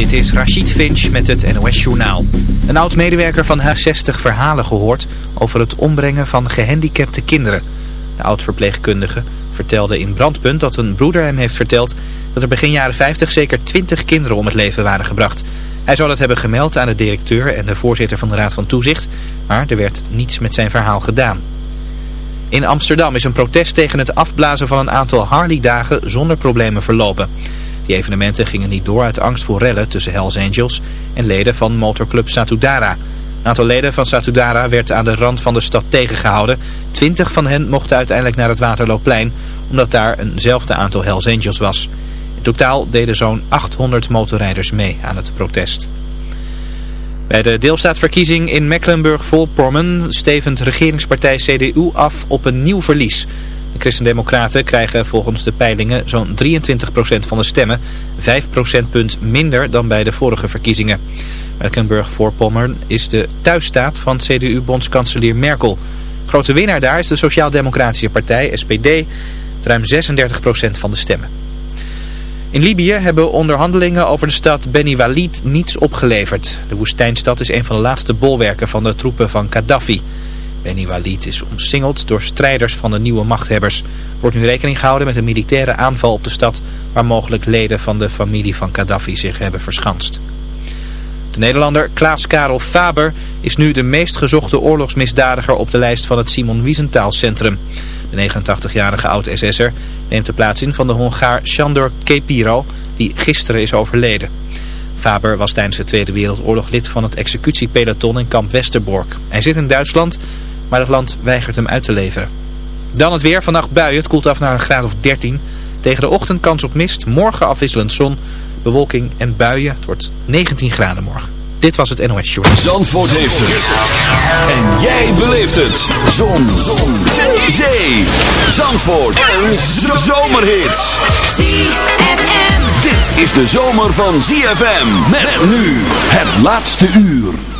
Dit is Rachid Finch met het NOS Journaal. Een oud-medewerker van H60 verhalen gehoord over het ombrengen van gehandicapte kinderen. De oud-verpleegkundige vertelde in Brandpunt dat een broeder hem heeft verteld dat er begin jaren 50 zeker 20 kinderen om het leven waren gebracht. Hij zou dat hebben gemeld aan de directeur en de voorzitter van de Raad van Toezicht, maar er werd niets met zijn verhaal gedaan. In Amsterdam is een protest tegen het afblazen van een aantal Harley-dagen zonder problemen verlopen. Die evenementen gingen niet door uit angst voor rellen tussen Hells Angels en leden van motorclub Satudara. Een aantal leden van Satudara werd aan de rand van de stad tegengehouden. Twintig van hen mochten uiteindelijk naar het Waterloopplein, omdat daar eenzelfde aantal Hells Angels was. In totaal deden zo'n 800 motorrijders mee aan het protest. Bij de deelstaatverkiezing in Mecklenburg-Vorpommern stevend regeringspartij CDU af op een nieuw verlies. De Christendemocraten krijgen volgens de peilingen zo'n 23% van de stemmen, 5 procentpunt minder dan bij de vorige verkiezingen. Mecklenburg-Vorpommern is de thuisstaat van CDU-bondskanselier Merkel. Grote winnaar daar is de Sociaal-Democratische Partij, SPD, ruim 36% van de stemmen. In Libië hebben onderhandelingen over de stad Beni Walid niets opgeleverd. De woestijnstad is een van de laatste bolwerken van de troepen van Gaddafi. Beni Walid is omsingeld door strijders van de nieuwe machthebbers. Wordt nu rekening gehouden met een militaire aanval op de stad... waar mogelijk leden van de familie van Gaddafi zich hebben verschanst. De Nederlander Klaas Karel Faber is nu de meest gezochte oorlogsmisdadiger op de lijst van het Simon Wiesenthal Centrum. De 89-jarige oud-SS'er neemt de plaats in van de Hongaar Sandor Kepiro, die gisteren is overleden. Faber was tijdens de Tweede Wereldoorlog lid van het executiepeloton in kamp Westerbork. Hij zit in Duitsland, maar het land weigert hem uit te leveren. Dan het weer. Vannacht buien. Het koelt af naar een graad of 13. Tegen de ochtend kans op mist. Morgen afwisselend zon, bewolking en buien. Het wordt 19 graden morgen. Dit was het NOS Show. Zandvoort heeft het. En jij beleeft het. Zon. Zon. Zee. Zee. Zandvoort. Een zomerhit. ZFM. Dit is de zomer van ZFM. Met nu het laatste uur.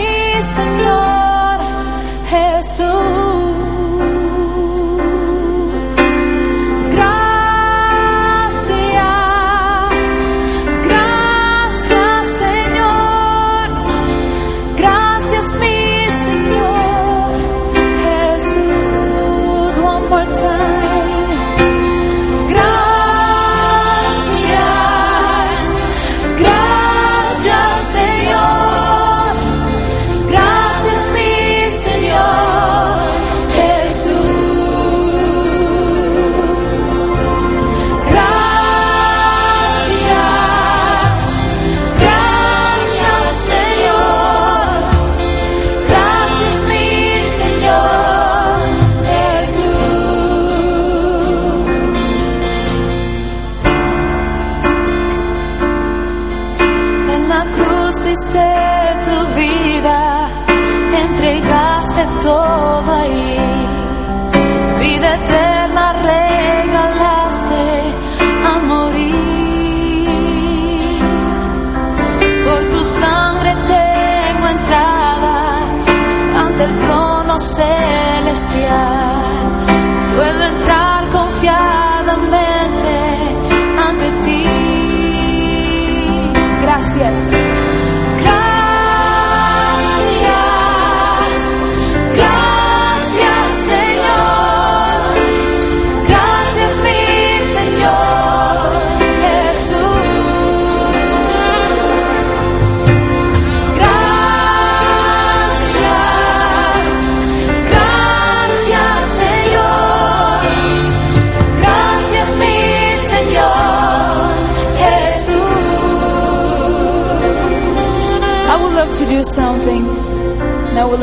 Gracias mi Señor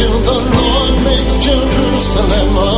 until the Lord makes Jerusalem